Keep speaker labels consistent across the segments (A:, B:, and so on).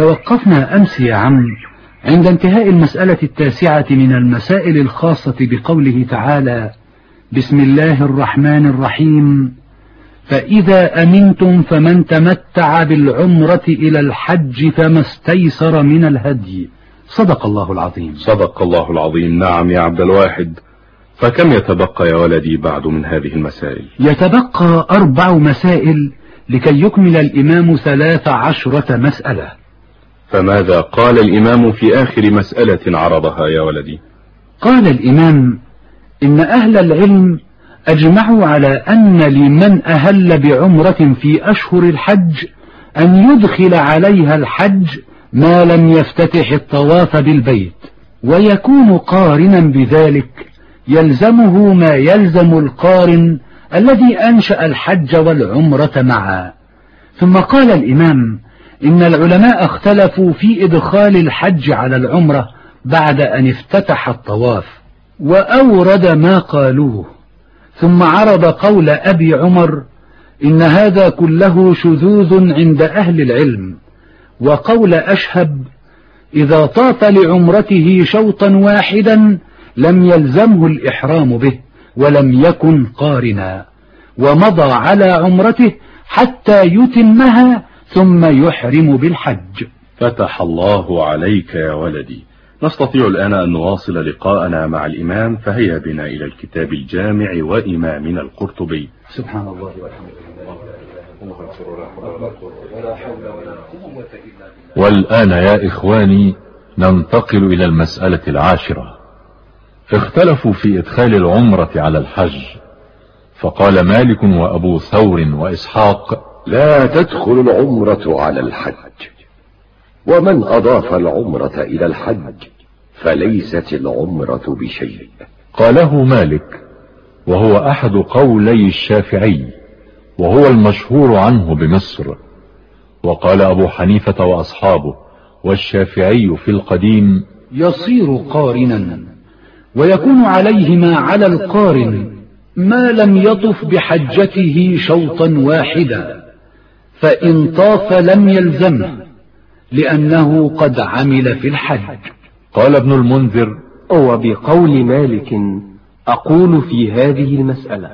A: توقفنا أمس يا عم عند انتهاء المسألة التاسعة من المسائل الخاصة بقوله تعالى بسم الله الرحمن الرحيم. فإذا أمنتم فمن تمتع بالعمرة إلى الحج فما استيسر من الهدي. صدق الله العظيم.
B: صدق الله العظيم. نعم يا عبد الواحد. فكم يتبقى يا ولدي بعد من هذه المسائل؟
A: يتبقى أربع مسائل لكي يكمل الإمام ثلاث عشرة مسألة.
B: فماذا قال الإمام في آخر مسألة عرضها يا ولدي؟
A: قال الإمام إن أهل العلم أجمعوا على أن لمن أهل بعمرة في أشهر الحج أن يدخل عليها الحج ما لم يفتتح الطواف بالبيت ويكون قارنا بذلك يلزمه ما يلزم القارن الذي أنشأ الحج والعمرة معا. ثم قال الإمام إن العلماء اختلفوا في إدخال الحج على العمرة بعد أن افتتح الطواف وأورد ما قالوه. ثم عرض قول أبي عمر إن هذا كله شذوذ عند أهل العلم. وقول أشهب إذا طاف لعمرته شوطا واحدا لم يلزمه الإحرام به ولم يكن قارنا. ومضى على عمرته حتى يتمها ثم يحرم بالحج.
B: فتح الله عليك يا ولدي. نستطيع الآن أن نواصل لقاءنا مع الإمام فهيا بنا إلى الكتاب الجامع وإمامنا القرطبي.
A: سبحان الله والحمد
C: والآن يا إخواني ننتقل إلى المسألة العاشرة. اختلفوا في إدخال العمرة على الحج. فقال مالك وأبو ثور وإسحاق
D: لا تدخل العمرة على الحج. ومن أضاف العمرة إلى الحج فليست العمرة بشيء.
C: قاله مالك وهو أحد قولي الشافعي وهو المشهور عنه بمصر. وقال أبو حنيفة وأصحابه والشافعي في القديم
A: يصير قارنا ويكون عليه ما على القارن ما لم يطف بحجته شوطا واحدا. فإن طاف لم يلزمه لأنه قد عمل في الحج.
C: قال ابن المنذر
E: وبقول مالك أقول في هذه المسألة.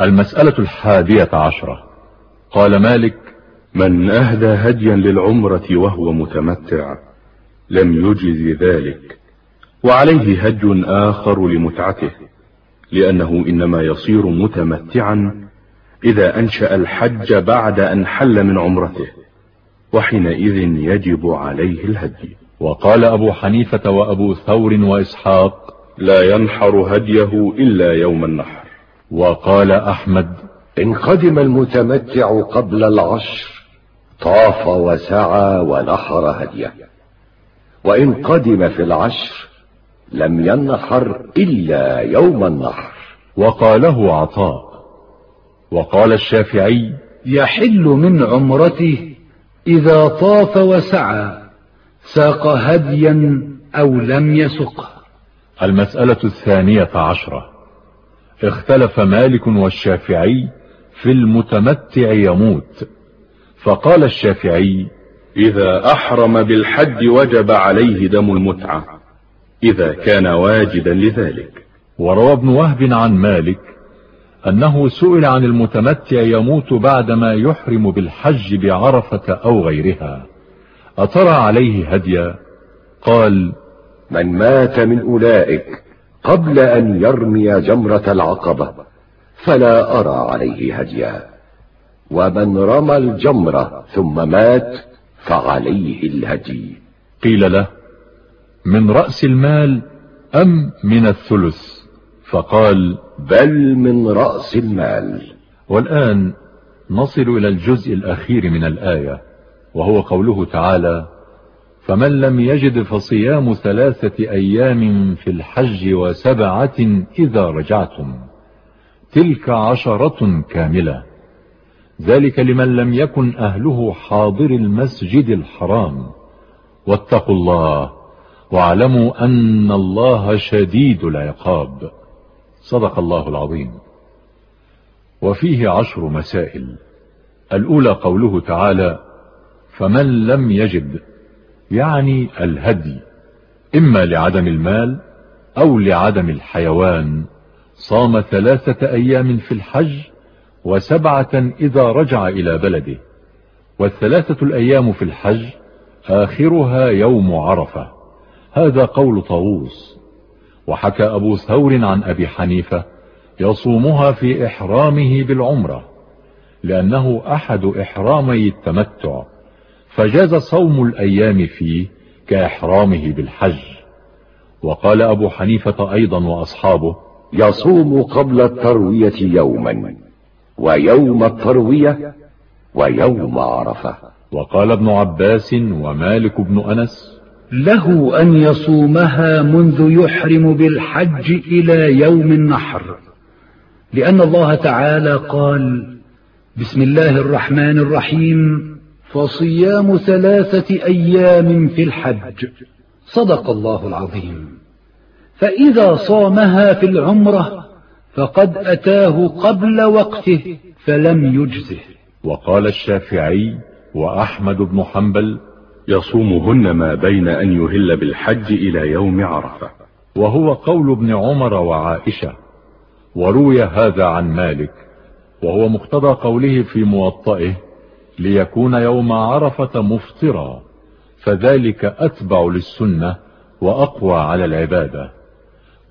C: المسألة الحادية عشرة. قال مالك
B: من أهدى هديا للعمرة وهو متمتع لم يجز ذلك. وعليه هج آخر لمتعته لأنه إنما يصير متمتعا إذا أنشأ الحج بعد أن حل من عمرته وحينئذ يجب عليه الهدي.
C: وقال أبو حنيفة وأبو ثور وإسحاق
B: لا ينحر هديه إلا يوم النحر.
C: وقال أحمد
D: إن قدم المتمتع قبل العشر طاف وسعى ونحر هديه. وإن قدم في العشر لم ينحر إلا يوم النحر.
C: وقاله عطاء وقال الشافعي
A: يحل من عمرته إذا طاف وسعى ساق هديا أو لم يسقه
C: المسألة الثانية عشرة. اختلف مالك والشافعي في المتمتع يموت. فقال الشافعي
B: إذا أحرم بالحج وجب عليه دم المتعة إذا كان واجدا لذلك.
C: وروى ابن وهب عن مالك أنه سئل عن المتمتع يموت بعدما يحرم بالحج بعرفة أو غيرها. أترى عليه هديا. قال
D: من مات من أولئك قبل أن يرمي جمرة العقبة فلا أرى عليه هديا. ومن رمى الجمرة ثم مات فعليه الهدي.
C: قيل له من رأس المال أم من الثلث؟ فقال
D: بل من رأس المال.
C: والآن نصل إلى الجزء الأخير من الآية وهو قوله تعالى فمن لم يجد فصيام ثلاثة أيام في الحج وسبعة إذا رجعتم تلك عشرة كاملة. ذلك لمن لم يكن أهله حاضر المسجد الحرام. واتقوا الله واعلموا أن الله شديد العقاب. صدق الله العظيم. وفيه عشر مسائل. الأولى قوله تعالى فمن لم يجد يعني الهدي إما لعدم المال أو لعدم الحيوان. صام ثلاثة أيام في الحج وسبعة إذا رجع إلى بلده. والثلاثة الأيام في الحج آخرها يوم عرفة. هذا قول طاووس. وحكى أبو ثور عن أبي حنيفة يصومها في إحرامه بالعمرة لأنه أحد إحرامي التمتع فجاز صوم الأيام فيه كإحرامه بالحج. وقال أبو حنيفة أيضا وأصحابه
D: يصوم قبل التروية يوما ويوم التروية ويوم عرفة.
C: وقال ابن عباس ومالك بن أنس
A: له أن يصومها منذ يحرم بالحج إلى يوم النحر. لأن الله تعالى قال بسم الله الرحمن الرحيم فصيام ثلاثة أيام في الحج. صدق الله العظيم. فإذا صامها في العمرة فقد أتاه قبل وقته فلم يجزه.
C: وقال الشافعي وأحمد بن حنبل
B: يصومهن ما بين أن يهل بالحج إلى يوم عرفة.
C: وهو قول ابن عمر وعائشة. وروي هذا عن مالك. وهو مقتضى قوله في موطئه ليكون يوم عرفة مفطرا. فذلك أتبع للسنة وأقوى على العبادة.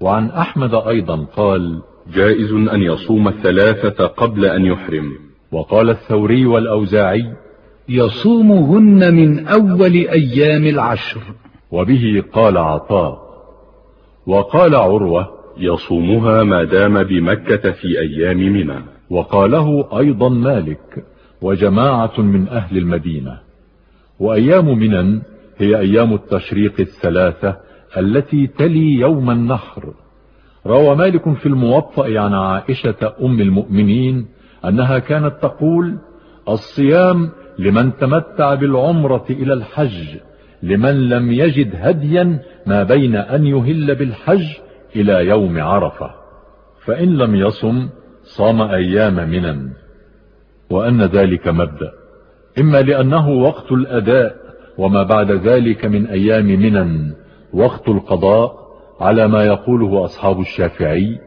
C: وعن أحمد أيضا قال
B: جائز أن يصوم الثلاثة قبل أن يحرم.
C: وقال الثوري والأوزاعي
A: يصومهن من أول أيام العشر.
C: وبه قال عطاء. وقال عروة
B: يصومها ما دام بمكة في أيام منى.
C: وقاله أيضا مالك وجماعة من أهل المدينة. وأيام منى هي أيام التشريق الثلاثة التي تلي يوم النحر. روى مالك في الموطأ عن عائشة أم المؤمنين أنها كانت تقول الصيام لمن تمتع بالعمرة إلى الحج لمن لم يجد هديا ما بين أن يهل بالحج إلى يوم عرفة. فإن لم يصم صام أيام منا. وأن ذلك مبدأ. إما لأنه وقت الأداء وما بعد ذلك من أيام منا وقت القضاء على ما يقوله أصحاب الشافعي.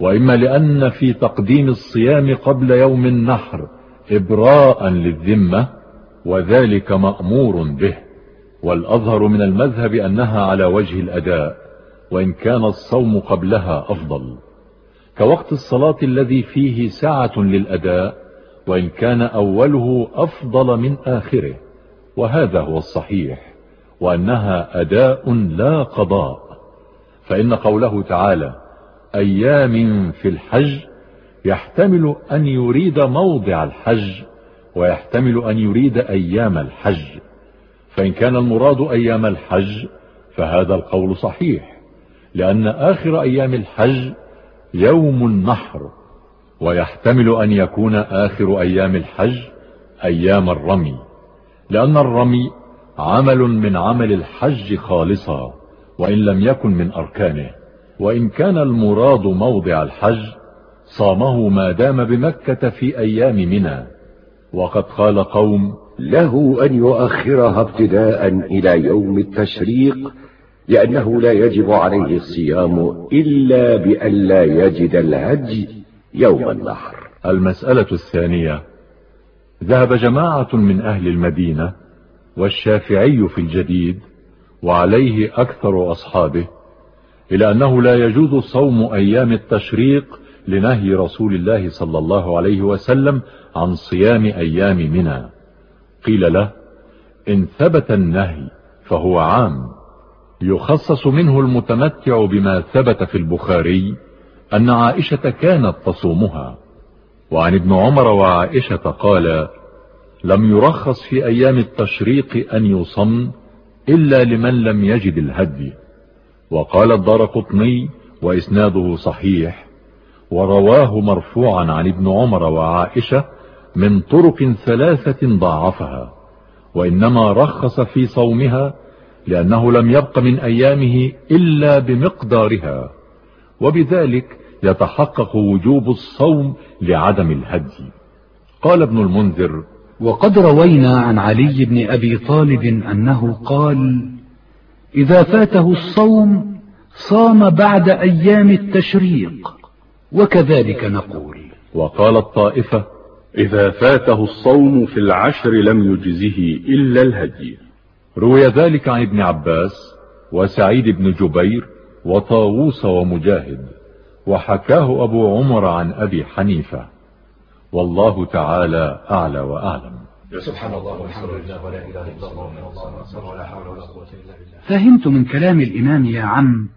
C: وإما لأن في تقديم الصيام قبل يوم النحر إبراء للذمة وذلك مأمور به والأظهر من المذهب أنها على وجه الأداء وإن كان الصوم قبلها أفضل. كوقت الصلاة الذي فيه ساعة للأداء وإن كان أوله أفضل من آخره. وهذا هو الصحيح وأنها أداء لا قضاء. فإن قوله تعالى أيام في الحج يحتمل أن يريد موضع الحج ويحتمل أن يريد أيام الحج. فإن كان المراد أيام الحج فهذا القول صحيح لأن آخر أيام الحج يوم النحر ويحتمل أن يكون آخر أيام الحج أيام الرمي لأن الرمي عمل من عمل الحج خالصا وإن لم يكن من أركانه. وإن كان المراد موضع الحج صامه ما دام بمكة في أيام منى. وقد قال قوم
D: له أن يؤخرها ابتداء إلى يوم التشريق لأنه لا يجب عليه الصيام إلا بأن لا يجد الهدي يوم النحر.
C: المسألة الثانية ذهب جماعة من أهل المدينة والشافعي في الجديد وعليه أكثر أصحابه إلى أنه لا يجوز صوم أيام التشريق لنهي رسول الله صلى الله عليه وسلم عن صيام أيام منى. قيل له إن ثبت النهي فهو عام. يخصص منه المتمتع بما ثبت في البخاري أن عائشة كانت تصومها. وعن ابن عمر وعائشة قال لم يرخص في أيام التشريق أن يصم إلا لمن لم يجد الهدي. وقال الدار قطني وإسناده صحيح ورواه مرفوعا عن ابن عمر وعائشة من طرق ثلاثة ضاعفها وإنما رخص في صومها لأنه لم يبق من أيامه إلا بمقدارها وبذلك يتحقق وجوب الصوم لعدم الهدي. قال ابن المنذر
A: وقد روينا عن علي بن أبي طالب أنه قال إذا فاته الصوم صام بعد أيام التشريق وكذلك نقول.
C: وقال الطائفة
B: إذا فاته الصوم في العشر لم يجزه إلا الهدي.
C: روي ذلك عن ابن عباس وسعيد بن جبير وطاووس ومجاهد وحكاه أبو عمر عن أبي حنيفة. والله تعالى أعلى وأعلم.
F: سبحان الله والحمد لله ولا إله إلا الله ولا حول ولا قوة إلا بالله.
A: فهمت من كلام الإمام يا عم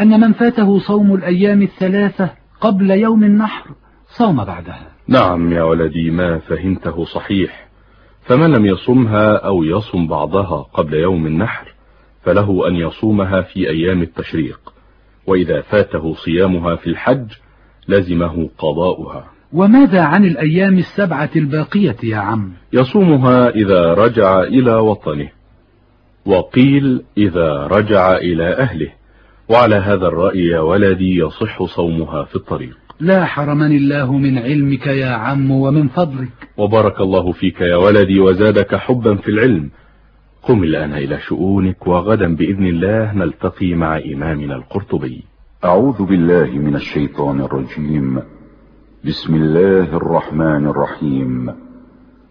A: أن من فاته صوم الأيام الثلاثة قبل يوم النحر صام بعدها.
B: نعم يا ولدي ما فهمته صحيح. فمن لم يصمها أو يصم بعضها قبل يوم النحر فله أن يصومها في أيام التشريق. وإذا فاته صيامها في الحج لزمه قضاؤها.
A: وماذا عن الأيام السبعة الباقية يا عم؟
B: يصومها إذا رجع إلى وطنه وقيل إذا رجع إلى أهله. وعلى هذا الرأي يا ولدي يصح صومها في الطريق.
A: لا حرمني الله من علمك يا عم ومن فضلك.
B: وبارك الله فيك يا ولدي وزادك حبا في العلم. قم الآن إلى شؤونك وغدا بإذن الله نلتقي مع إمامنا القرطبي.
G: أعوذ بالله من الشيطان الرجيم. بسم الله الرحمن الرحيم.